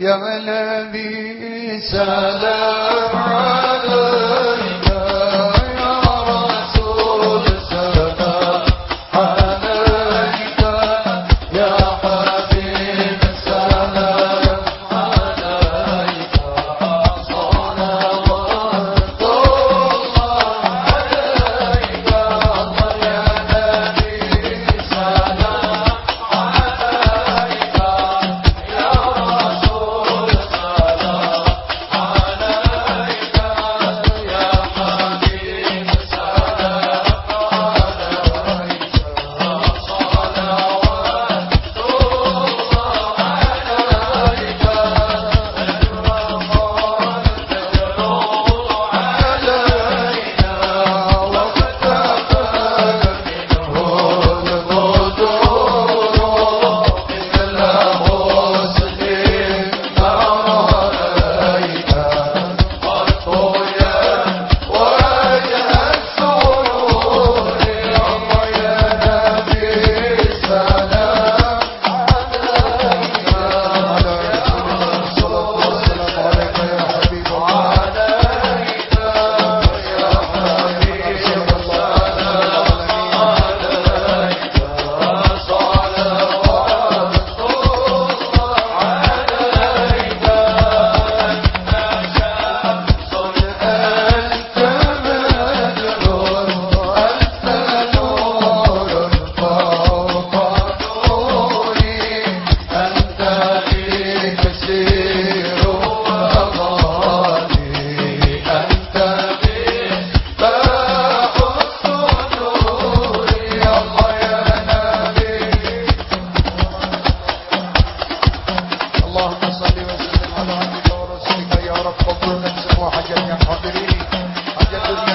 يا نبي سلام عليك ربك يا رب كل نفس وحاجة من حضري حاجة دنيا